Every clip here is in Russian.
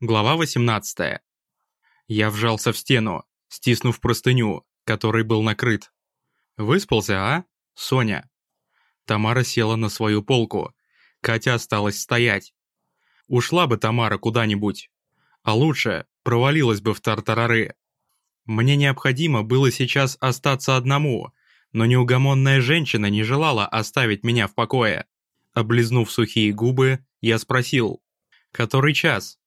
Глава 18. Я вжался в стену, стиснув простыню, которой был накрыт. «Выспался, а, Соня?» Тамара села на свою полку. Катя осталась стоять. Ушла бы Тамара куда-нибудь. А лучше провалилась бы в тартарары. Мне необходимо было сейчас остаться одному, но неугомонная женщина не желала оставить меня в покое. Облизнув сухие губы, я спросил, «Который час?»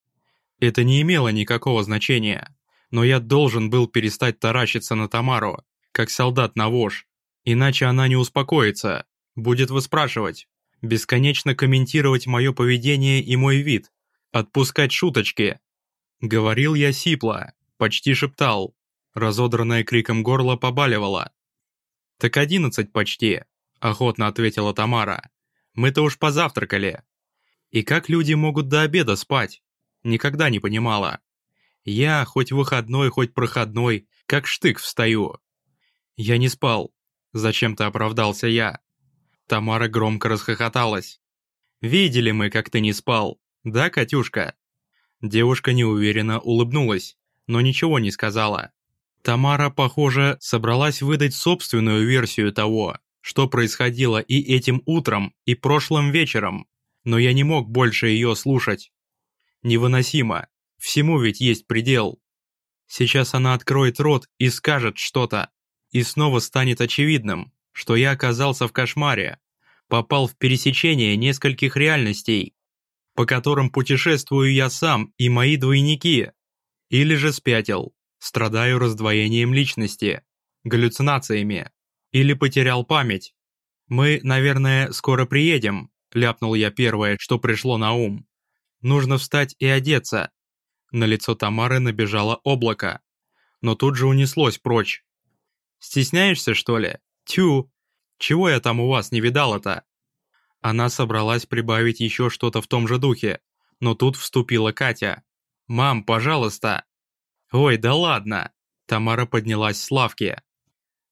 Это не имело никакого значения, но я должен был перестать таращиться на Тамару, как солдат на вож, иначе она не успокоится, будет выспрашивать, бесконечно комментировать мое поведение и мой вид, отпускать шуточки. Говорил я сипло, почти шептал, разодранное криком горло побаливало. «Так одиннадцать почти», — охотно ответила Тамара. «Мы-то уж позавтракали». «И как люди могут до обеда спать?» Никогда не понимала. Я, хоть выходной, хоть проходной, как штык встаю. Я не спал. Зачем-то оправдался я. Тамара громко расхохоталась. «Видели мы, как ты не спал. Да, Катюшка?» Девушка неуверенно улыбнулась, но ничего не сказала. Тамара, похоже, собралась выдать собственную версию того, что происходило и этим утром, и прошлым вечером, но я не мог больше ее слушать. Невыносимо. Всему ведь есть предел. Сейчас она откроет рот и скажет что-то. И снова станет очевидным, что я оказался в кошмаре. Попал в пересечение нескольких реальностей, по которым путешествую я сам и мои двойники. Или же спятил, страдаю раздвоением личности, галлюцинациями. Или потерял память. Мы, наверное, скоро приедем, ляпнул я первое, что пришло на ум. Нужно встать и одеться. На лицо Тамары набежало облако, но тут же унеслось прочь. Стесняешься, что ли? Тю! Чего я там у вас не видала-то? Она собралась прибавить еще что-то в том же духе, но тут вступила Катя. «Мам, пожалуйста!» «Ой, да ладно!» Тамара поднялась с лавки.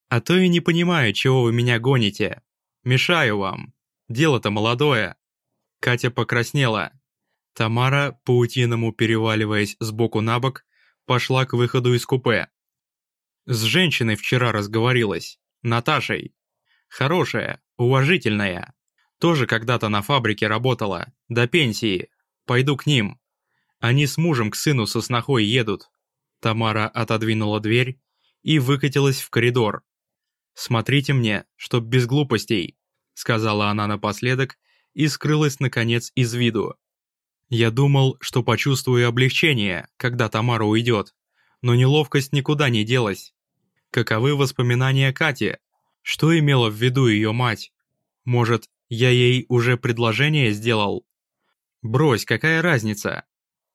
«А то и не понимаю, чего вы меня гоните. Мешаю вам. Дело-то молодое». Катя покраснела, Тамара, паутиному переваливаясь с боку на бок, пошла к выходу из купе. С женщиной вчера разговорилась, Наташей. Хорошая, уважительная. Тоже когда-то на фабрике работала, до пенсии. Пойду к ним. Они с мужем к сыну со снохой едут. Тамара отодвинула дверь и выкатилась в коридор. «Смотрите мне, чтоб без глупостей», — сказала она напоследок и скрылась, наконец, из виду. Я думал, что почувствую облегчение, когда Тамара уйдет, но неловкость никуда не делась. Каковы воспоминания Кати? Что имела в виду ее мать? Может, я ей уже предложение сделал? Брось, какая разница?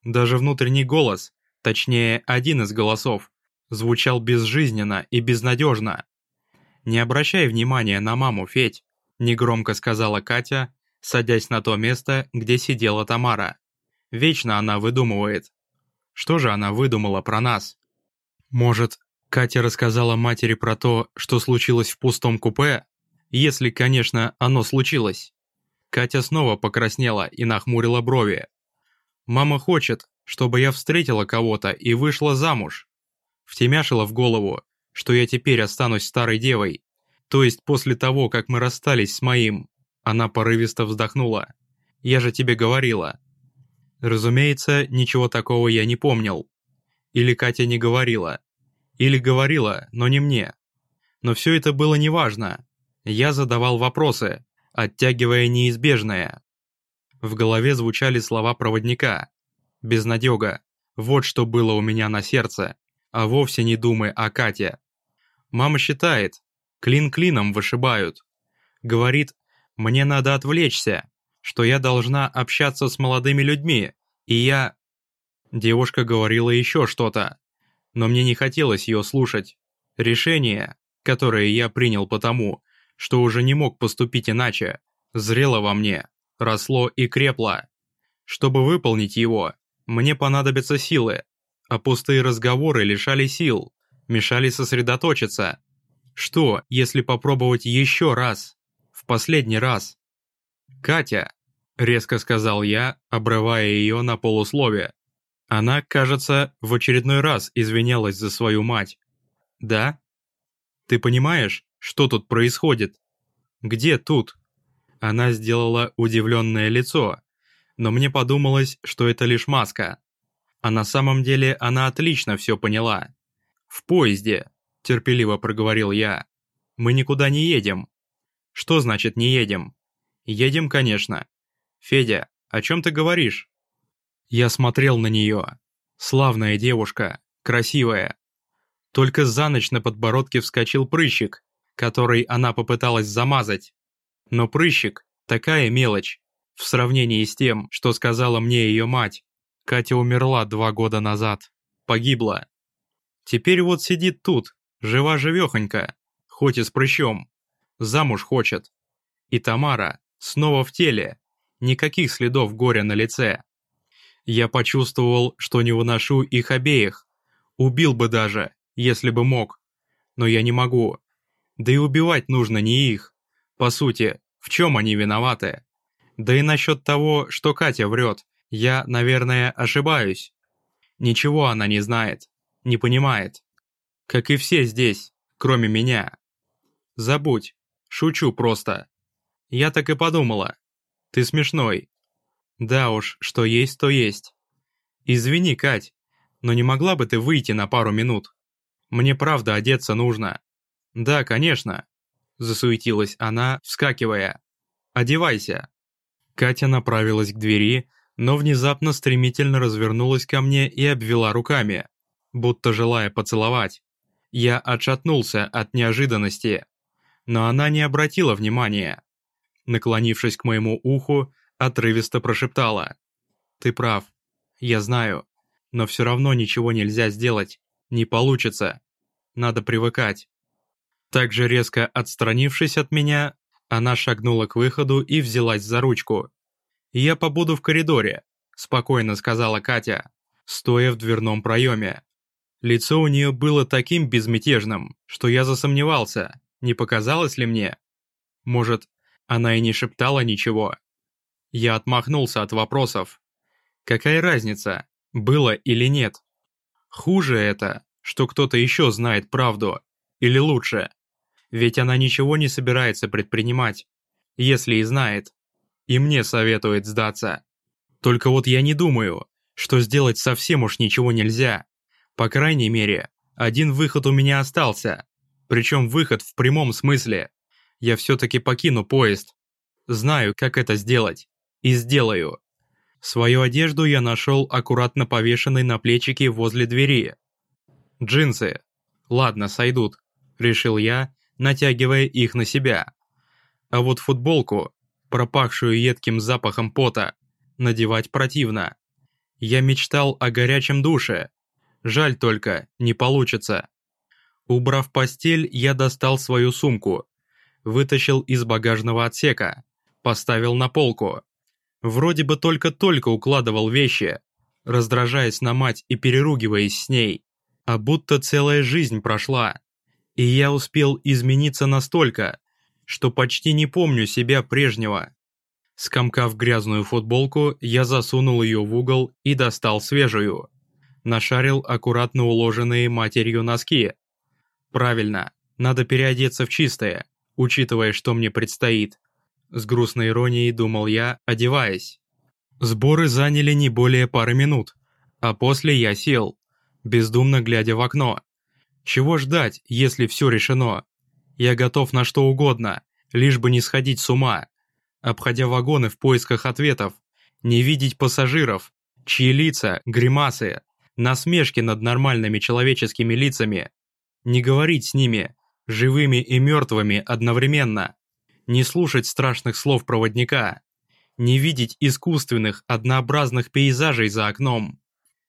Даже внутренний голос, точнее, один из голосов, звучал безжизненно и безнадежно. «Не обращай внимания на маму, Федь», — негромко сказала Катя, садясь на то место, где сидела Тамара. Вечно она выдумывает. Что же она выдумала про нас? Может, Катя рассказала матери про то, что случилось в пустом купе? Если, конечно, оно случилось. Катя снова покраснела и нахмурила брови. «Мама хочет, чтобы я встретила кого-то и вышла замуж». Втемяшила в голову, что я теперь останусь старой девой. То есть после того, как мы расстались с моим. Она порывисто вздохнула. «Я же тебе говорила, Разумеется, ничего такого я не помнил. Или Катя не говорила. Или говорила, но не мне. Но все это было неважно. Я задавал вопросы, оттягивая неизбежное. В голове звучали слова проводника. Безнадега. Вот что было у меня на сердце. А вовсе не думай о Кате. Мама считает, клин клином вышибают. Говорит, мне надо отвлечься, что я должна общаться с молодыми людьми, и я... Девушка говорила еще что-то, но мне не хотелось ее слушать. Решение, которое я принял потому, что уже не мог поступить иначе, зрело во мне, росло и крепло. Чтобы выполнить его, мне понадобятся силы, а пустые разговоры лишали сил, мешали сосредоточиться. Что, если попробовать еще раз? В последний раз? «Катя!» — резко сказал я, обрывая ее на полусловие. Она, кажется, в очередной раз извинялась за свою мать. Да? Ты понимаешь, что тут происходит? Где тут? Она сделала удивленное лицо, но мне подумалось, что это лишь маска. А на самом деле она отлично все поняла. «В поезде», – терпеливо проговорил я. «Мы никуда не едем». «Что значит не едем?» «Едем, конечно». «Федя, о чем ты говоришь?» Я смотрел на нее. Славная девушка, красивая. Только за ночь на подбородке вскочил прыщик, который она попыталась замазать. Но прыщик – такая мелочь, в сравнении с тем, что сказала мне ее мать. Катя умерла два года назад. Погибла. Теперь вот сидит тут, жива-живехонька, хоть и с прыщом. Замуж хочет. И Тамара снова в теле. Никаких следов горя на лице. Я почувствовал, что не выношу их обеих. Убил бы даже, если бы мог. Но я не могу. Да и убивать нужно не их. По сути, в чем они виноваты? Да и насчет того, что Катя врет, я, наверное, ошибаюсь. Ничего она не знает, не понимает. Как и все здесь, кроме меня. Забудь, шучу просто. Я так и подумала. Ты смешной. Да уж, что есть, то есть. Извини, Кать, но не могла бы ты выйти на пару минут? Мне правда одеться нужно. Да, конечно, засуетилась она, вскакивая. «Одевайся!» Катя направилась к двери, но внезапно стремительно развернулась ко мне и обвела руками, будто желая поцеловать. Я отшатнулся от неожиданности, но она не обратила внимания. Наклонившись к моему уху, отрывисто прошептала. «Ты прав. Я знаю. Но все равно ничего нельзя сделать. Не получится. Надо привыкать. Также резко отстранившись от меня, она шагнула к выходу и взялась за ручку. «Я побуду в коридоре», – спокойно сказала Катя, стоя в дверном проеме. Лицо у нее было таким безмятежным, что я засомневался, не показалось ли мне. Может, она и не шептала ничего. Я отмахнулся от вопросов. Какая разница, было или нет? Хуже это, что кто-то еще знает правду, или лучше, ведь она ничего не собирается предпринимать, если и знает. И мне советует сдаться. Только вот я не думаю, что сделать совсем уж ничего нельзя. По крайней мере, один выход у меня остался. Причем выход в прямом смысле. Я все-таки покину поезд. Знаю, как это сделать. И сделаю. Свою одежду я нашел аккуратно повешенной на плечике возле двери. Джинсы. Ладно, сойдут, решил я натягивая их на себя. А вот футболку, пропахшую едким запахом пота, надевать противно. Я мечтал о горячем душе. Жаль только, не получится. Убрав постель, я достал свою сумку, вытащил из багажного отсека, поставил на полку. Вроде бы только-только укладывал вещи, раздражаясь на мать и переругиваясь с ней, а будто целая жизнь прошла. И я успел измениться настолько, что почти не помню себя прежнего. Скомкав грязную футболку, я засунул ее в угол и достал свежую. Нашарил аккуратно уложенные матерью носки. Правильно, надо переодеться в чистое, учитывая, что мне предстоит. С грустной иронией думал я, одеваясь. Сборы заняли не более пары минут, а после я сел, бездумно глядя в окно. Чего ждать, если все решено? Я готов на что угодно, лишь бы не сходить с ума. Обходя вагоны в поисках ответов, не видеть пассажиров, чьи лица, гримасы, насмешки над нормальными человеческими лицами, не говорить с ними, живыми и мертвыми одновременно, не слушать страшных слов проводника, не видеть искусственных, однообразных пейзажей за окном,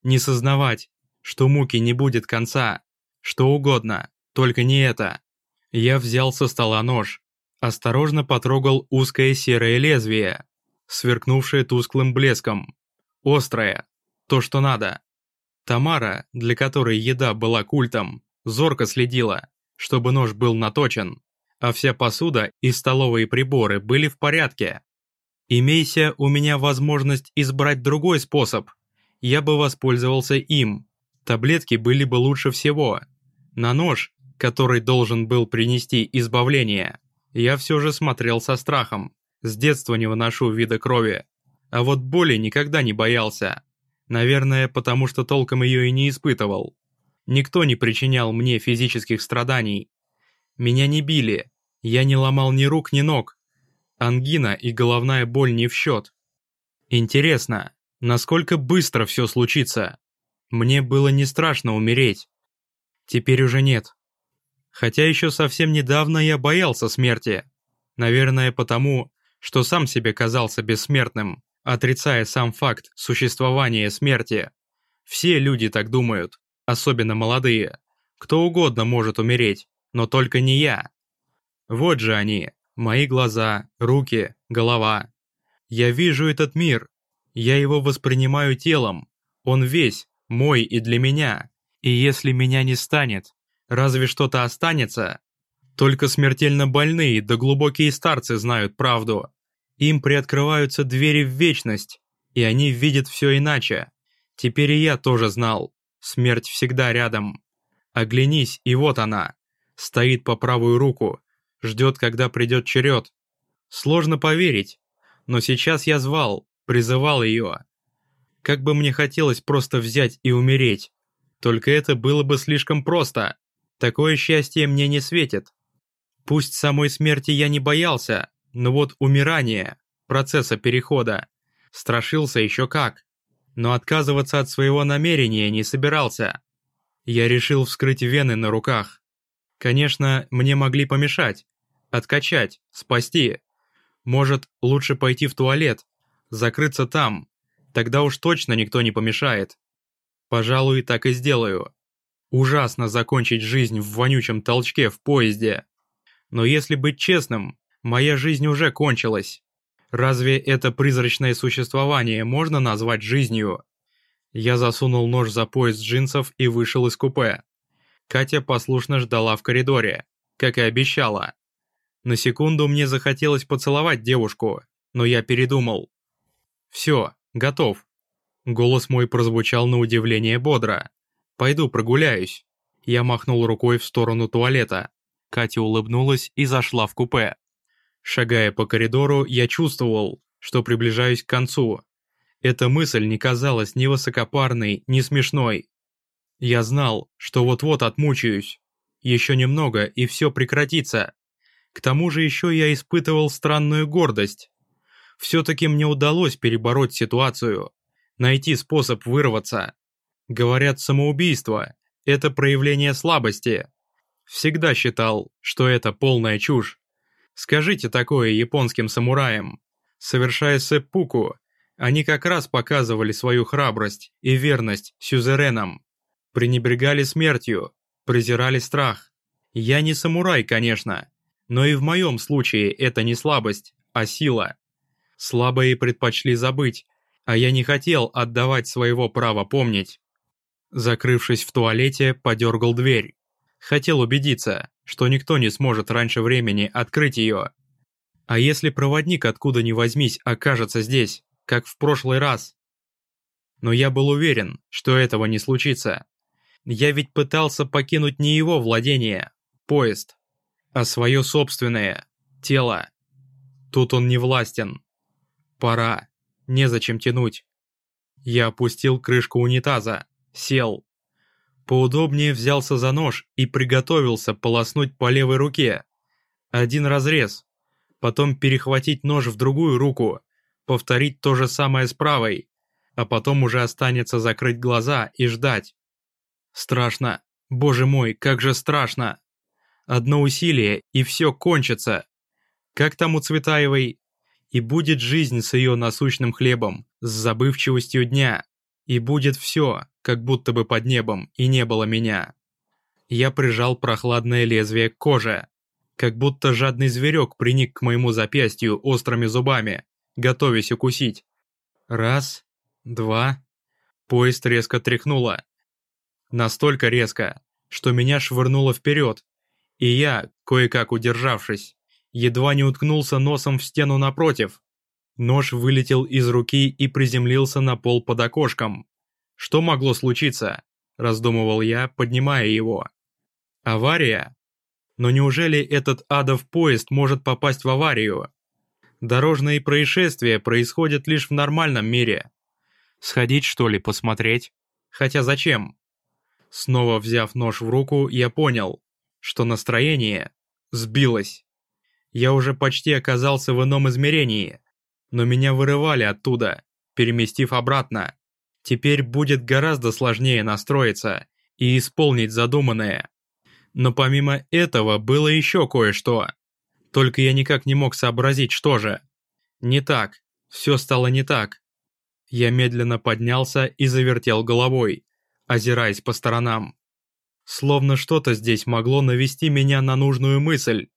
не сознавать, что муки не будет конца, что угодно, только не это. Я взял со стола нож, осторожно потрогал узкое серое лезвие, сверкнувшее тусклым блеском. Острое, то, что надо. Тамара, для которой еда была культом, зорко следила, чтобы нож был наточен, а вся посуда и столовые приборы были в порядке. Имейся у меня возможность избрать другой способ, я бы воспользовался им. Таблетки были бы лучше всего. На нож, который должен был принести избавление, я все же смотрел со страхом. С детства не выношу вида крови. А вот боли никогда не боялся. Наверное, потому что толком ее и не испытывал. Никто не причинял мне физических страданий. Меня не били, я не ломал ни рук, ни ног. Ангина и головная боль не в счет. Интересно, насколько быстро все случится? Мне было не страшно умереть. Теперь уже нет. Хотя еще совсем недавно я боялся смерти. Наверное, потому, что сам себе казался бессмертным отрицая сам факт существования смерти. Все люди так думают, особенно молодые. Кто угодно может умереть, но только не я. Вот же они, мои глаза, руки, голова. Я вижу этот мир, я его воспринимаю телом, он весь, мой и для меня. И если меня не станет, разве что-то останется? Только смертельно больные да глубокие старцы знают правду. Им приоткрываются двери в вечность, и они видят все иначе. Теперь и я тоже знал. Смерть всегда рядом. Оглянись, и вот она. Стоит по правую руку, ждет, когда придет черед. Сложно поверить, но сейчас я звал, призывал ее. Как бы мне хотелось просто взять и умереть. Только это было бы слишком просто. Такое счастье мне не светит. Пусть самой смерти я не боялся, но вот умирание, процесса перехода, страшился еще как. Но отказываться от своего намерения не собирался. Я решил вскрыть вены на руках. Конечно, мне могли помешать, откачать, спасти. Может, лучше пойти в туалет, закрыться там, тогда уж точно никто не помешает. Пожалуй, так и сделаю. Ужасно закончить жизнь в вонючем толчке в поезде. Но если быть честным, Моя жизнь уже кончилась. Разве это призрачное существование можно назвать жизнью? Я засунул нож за пояс джинсов и вышел из купе. Катя послушно ждала в коридоре, как и обещала. На секунду мне захотелось поцеловать девушку, но я передумал. «Все, готов». Голос мой прозвучал на удивление бодро. «Пойду прогуляюсь». Я махнул рукой в сторону туалета. Катя улыбнулась и зашла в купе. Шагая по коридору, я чувствовал, что приближаюсь к концу. Эта мысль не казалась ни высокопарной, ни смешной. Я знал, что вот-вот отмучаюсь. Еще немного, и все прекратится. К тому же еще я испытывал странную гордость. Все-таки мне удалось перебороть ситуацию, найти способ вырваться. Говорят, самоубийство – это проявление слабости. Всегда считал, что это полная чушь. Скажите такое японским самураям. Совершая сэппуку, они как раз показывали свою храбрость и верность сюзеренам. Пренебрегали смертью, презирали страх. Я не самурай, конечно, но и в моем случае это не слабость, а сила. Слабые предпочли забыть, а я не хотел отдавать своего права помнить. Закрывшись в туалете, подергал дверь. Хотел убедиться, что никто не сможет раньше времени открыть ее. А если проводник откуда ни возьмись окажется здесь, как в прошлый раз? Но я был уверен, что этого не случится. Я ведь пытался покинуть не его владение, поезд, а свое собственное, тело. Тут он не властен. Пора, незачем тянуть. Я опустил крышку унитаза, сел, Поудобнее взялся за нож и приготовился полоснуть по левой руке. Один разрез. Потом перехватить нож в другую руку, повторить то же самое с правой, а потом уже останется закрыть глаза и ждать. Страшно. Боже мой, как же страшно. Одно усилие, и все кончится. Как там у Цветаевой? И будет жизнь с ее насущным хлебом, с забывчивостью дня. И будет все, как будто бы под небом, и не было меня. Я прижал прохладное лезвие к коже, как будто жадный зверек приник к моему запястью острыми зубами, готовясь укусить. Раз, два. Поезд резко тряхнуло. Настолько резко, что меня швырнуло вперед, и я, кое-как удержавшись, едва не уткнулся носом в стену напротив. Нож вылетел из руки и приземлился на пол под окошком. Что могло случиться? Раздумывал я, поднимая его. Авария? Но неужели этот адов поезд может попасть в аварию? Дорожные происшествия происходят лишь в нормальном мире. Сходить, что ли, посмотреть? Хотя зачем? Снова взяв нож в руку, я понял, что настроение сбилось. Я уже почти оказался в ином измерении, но меня вырывали оттуда, переместив обратно. Теперь будет гораздо сложнее настроиться и исполнить задуманное. Но помимо этого было еще кое-что. Только я никак не мог сообразить, что же. Не так. Все стало не так. Я медленно поднялся и завертел головой, озираясь по сторонам. Словно что-то здесь могло навести меня на нужную мысль.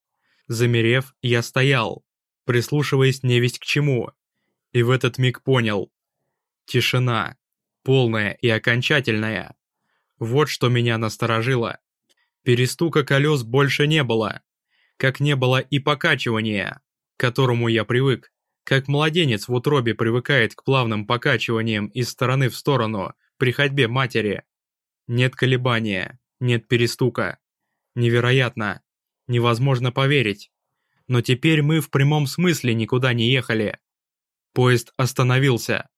Замерев, я стоял, прислушиваясь невесть к чему. И в этот миг понял. Тишина. Полная и окончательная. Вот что меня насторожило. Перестука колес больше не было как не было и покачивания, к которому я привык, как младенец в утробе привыкает к плавным покачиваниям из стороны в сторону при ходьбе матери. Нет колебания, нет перестука. Невероятно, невозможно поверить. Но теперь мы в прямом смысле никуда не ехали. Поезд остановился.